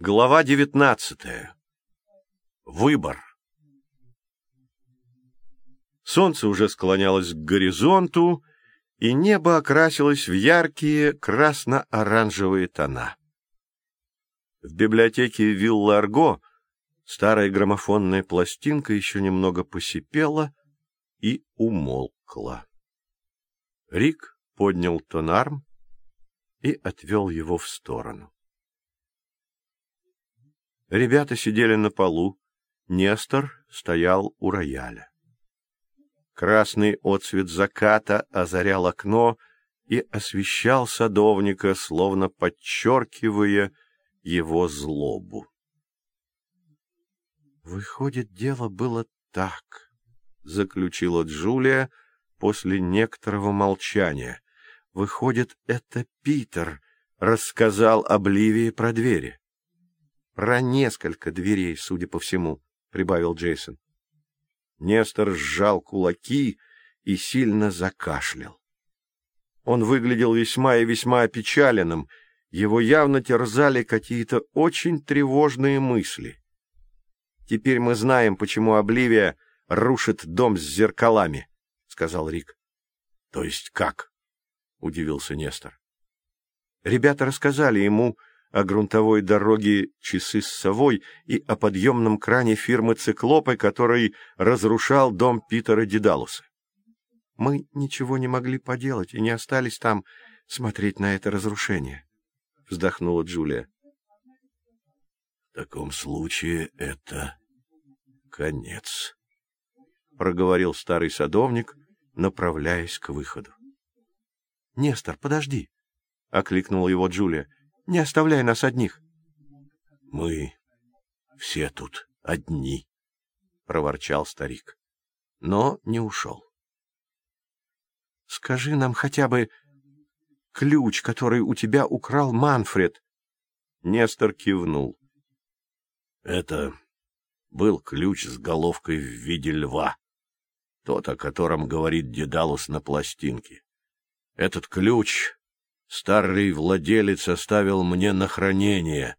Глава девятнадцатая. Выбор. Солнце уже склонялось к горизонту, и небо окрасилось в яркие красно-оранжевые тона. В библиотеке Вилла Арго старая граммофонная пластинка еще немного посипела и умолкла. Рик поднял тонарм и отвел его в сторону. Ребята сидели на полу, Нестор стоял у рояля. Красный отсвет заката озарял окно и освещал садовника, словно подчеркивая его злобу. «Выходит, дело было так», — заключила Джулия после некоторого молчания. «Выходит, это Питер рассказал Обливии про двери». Про несколько дверей, судя по всему, — прибавил Джейсон. Нестор сжал кулаки и сильно закашлял. Он выглядел весьма и весьма опечаленным, его явно терзали какие-то очень тревожные мысли. «Теперь мы знаем, почему Обливия рушит дом с зеркалами», — сказал Рик. «То есть как?» — удивился Нестор. Ребята рассказали ему, о грунтовой дороге «Часы с совой» и о подъемном кране фирмы «Циклопы», который разрушал дом Питера Дедалуса. Мы ничего не могли поделать и не остались там смотреть на это разрушение, — вздохнула Джулия. — В таком случае это конец, — проговорил старый садовник, направляясь к выходу. — Нестор, подожди, — окликнула его Джулия. Не оставляй нас одних. — Мы все тут одни, — проворчал старик, но не ушел. — Скажи нам хотя бы ключ, который у тебя украл Манфред. Нестор кивнул. — Это был ключ с головкой в виде льва, тот, о котором говорит Дедалус на пластинке. Этот ключ старый владелец оставил мне на хранение.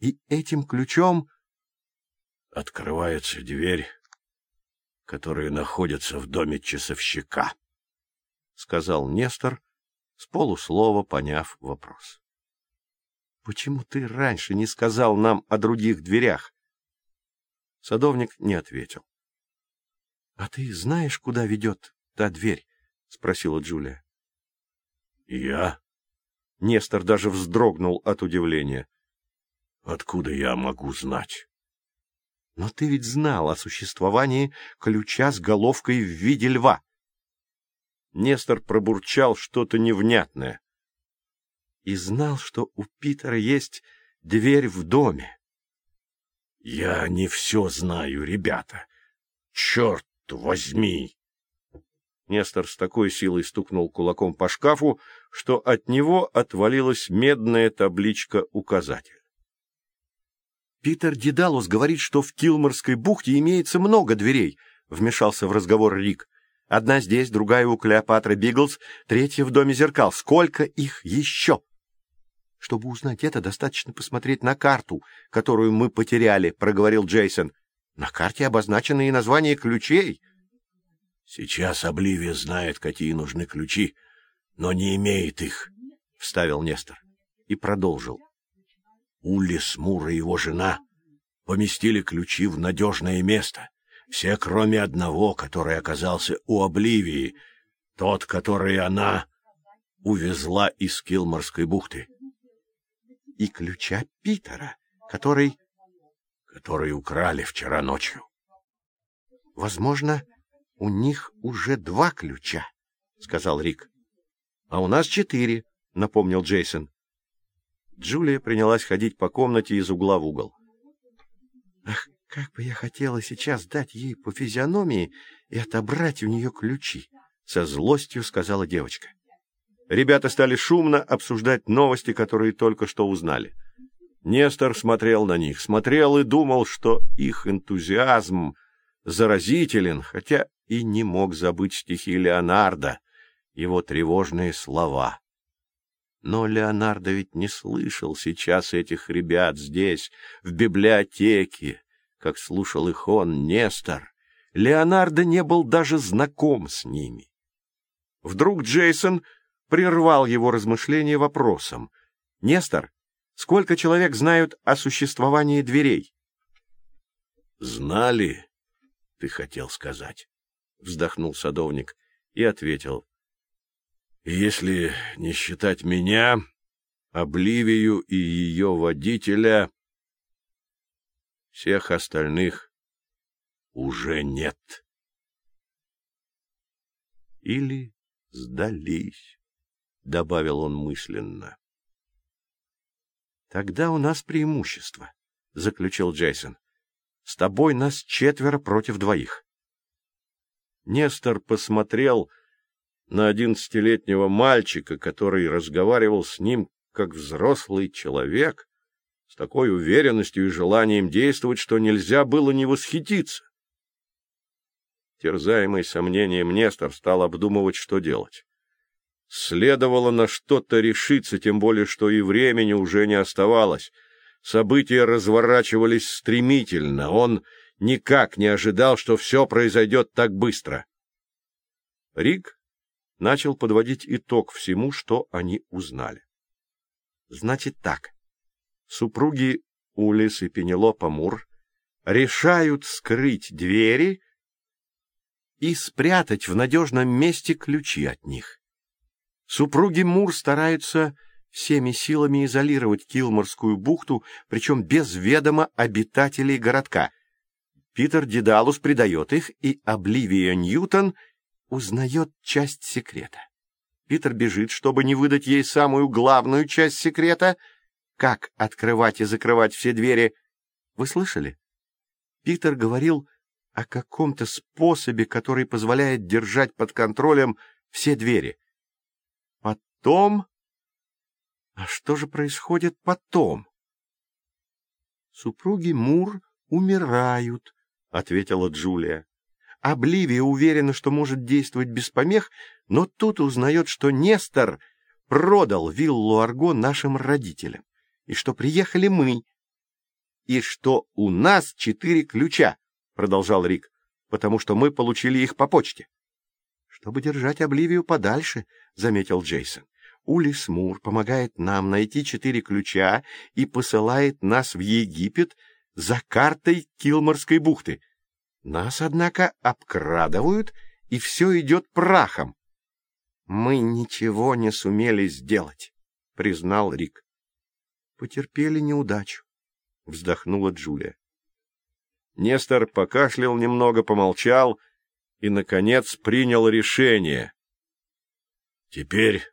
И этим ключом открывается дверь, которая находится в доме часовщика, — сказал Нестор, с полуслова поняв вопрос. — Почему ты раньше не сказал нам о других дверях? Садовник не ответил. — А ты знаешь, куда ведет та дверь? — спросила Джулия. — Я Нестор даже вздрогнул от удивления. — Откуда я могу знать? — Но ты ведь знал о существовании ключа с головкой в виде льва. Нестор пробурчал что-то невнятное. — И знал, что у Питера есть дверь в доме. — Я не все знаю, ребята. Черт возьми! Нестор с такой силой стукнул кулаком по шкафу, что от него отвалилась медная табличка-указатель. «Питер Дедалус говорит, что в Килморской бухте имеется много дверей», — вмешался в разговор Рик. «Одна здесь, другая у Клеопатры Биглс, третья в Доме зеркал. Сколько их еще?» «Чтобы узнать это, достаточно посмотреть на карту, которую мы потеряли», — проговорил Джейсон. «На карте обозначены и названия ключей». Сейчас Обливия знает, какие нужны ключи, но не имеет их, — вставил Нестор и продолжил. Улис Мур и его жена поместили ключи в надежное место, все, кроме одного, который оказался у Обливии, тот, который она увезла из Килморской бухты. И ключа Питера, который... который украли вчера ночью. Возможно, у них уже два ключа, — сказал Рик. — А у нас четыре, — напомнил Джейсон. Джулия принялась ходить по комнате из угла в угол. — Ах, как бы я хотела сейчас дать ей по физиономии и отобрать у нее ключи, — со злостью сказала девочка. Ребята стали шумно обсуждать новости, которые только что узнали. Нестор смотрел на них, смотрел и думал, что их энтузиазм заразителен, хотя и не мог забыть стихи Леонардо, его тревожные слова. Но Леонардо ведь не слышал сейчас этих ребят здесь, в библиотеке, как слушал их он, Нестор. Леонардо не был даже знаком с ними. Вдруг Джейсон прервал его размышления вопросом. — Нестор, сколько человек знают о существовании дверей? — Знали, ты хотел сказать, — вздохнул садовник и ответил. — Если не считать меня, Обливию и ее водителя, всех остальных уже нет. Или сдались, — добавил он мысленно. — Тогда у нас преимущество, — заключил Джейсон. — С тобой нас четверо против двоих. Нестор посмотрел на одиннадцатилетнего мальчика, который разговаривал с ним как взрослый человек, с такой уверенностью и желанием действовать, что нельзя было не восхититься. Терзаемый сомнением Нестор стал обдумывать, что делать. Следовало на что-то решиться, тем более, что и времени уже не оставалось. События разворачивались стремительно. Он никак не ожидал, что все произойдет так быстро. Рик начал подводить итог всему, что они узнали. Значит так. Супруги Улис и Пенелопа Мур решают скрыть двери и спрятать в надежном месте ключи от них. Супруги Мур стараются всеми силами изолировать Килморскую бухту, причем без ведома обитателей городка. Питер Дедалус предает их, и Обливия Ньютон узнает часть секрета. Питер бежит, чтобы не выдать ей самую главную часть секрета — как открывать и закрывать все двери. Вы слышали? Питер говорил о каком-то способе, который позволяет держать под контролем все двери. Потом... А что же происходит потом? Супруги Мур умирают, — ответила Джулия. Обливия уверена, что может действовать без помех, но тут узнает, что Нестор продал виллу Арго нашим родителям, и что приехали мы, и что у нас четыре ключа, — продолжал Рик, — потому что мы получили их по почте. — Чтобы держать Обливию подальше, — заметил Джейсон. Улис Мур помогает нам найти четыре ключа и посылает нас в Египет за картой Килморской бухты. Нас, однако, обкрадывают, и все идет прахом. — Мы ничего не сумели сделать, — признал Рик. — Потерпели неудачу, — вздохнула Джулия. Нестор покашлял немного, помолчал и, наконец, принял решение. — Теперь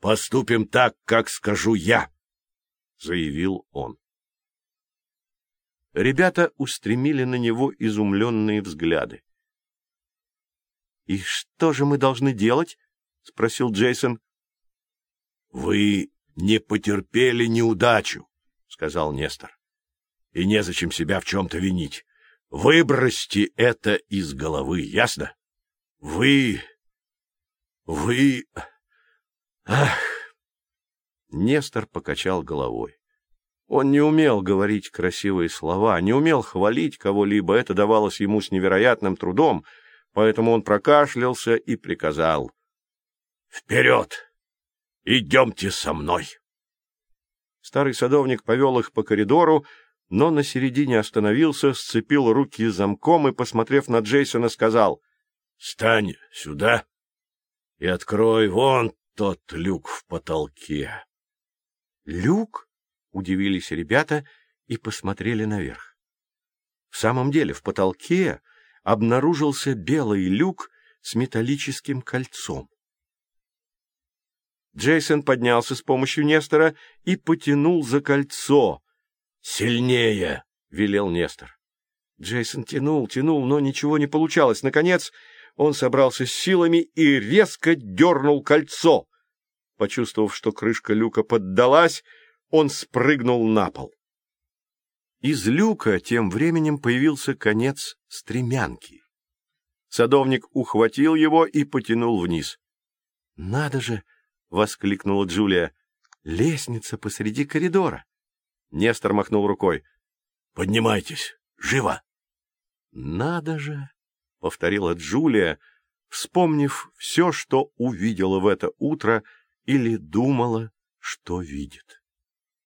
поступим так, как скажу я, — заявил он. Ребята устремили на него изумленные взгляды. — И что же мы должны делать? — спросил Джейсон. — Вы не потерпели неудачу, — сказал Нестор. — И незачем себя в чем-то винить. Выбросьте это из головы, ясно? Вы... вы... Ах! Нестор покачал головой. Он не умел говорить красивые слова, не умел хвалить кого-либо, это давалось ему с невероятным трудом, поэтому он прокашлялся и приказал. — Вперед! Идемте со мной! Старый садовник повел их по коридору, но на середине остановился, сцепил руки замком и, посмотрев на Джейсона, сказал, — Стань сюда и открой вон тот люк в потолке. — Люк? — удивились ребята и посмотрели наверх. В самом деле в потолке обнаружился белый люк с металлическим кольцом. Джейсон поднялся с помощью Нестора и потянул за кольцо. «Сильнее!» — велел Нестор. Джейсон тянул, тянул, но ничего не получалось. Наконец он собрался с силами и резко дернул кольцо. Почувствовав, что крышка люка поддалась, он спрыгнул на пол. Из люка тем временем появился конец стремянки. Садовник ухватил его и потянул вниз. — Надо же! — воскликнула Джулия. «Лестница посреди коридора». Нестор махнул рукой. «Поднимайтесь! Живо!» «Надо же!» — повторила Джулия, вспомнив все, что увидела в это утро или думала, что видит.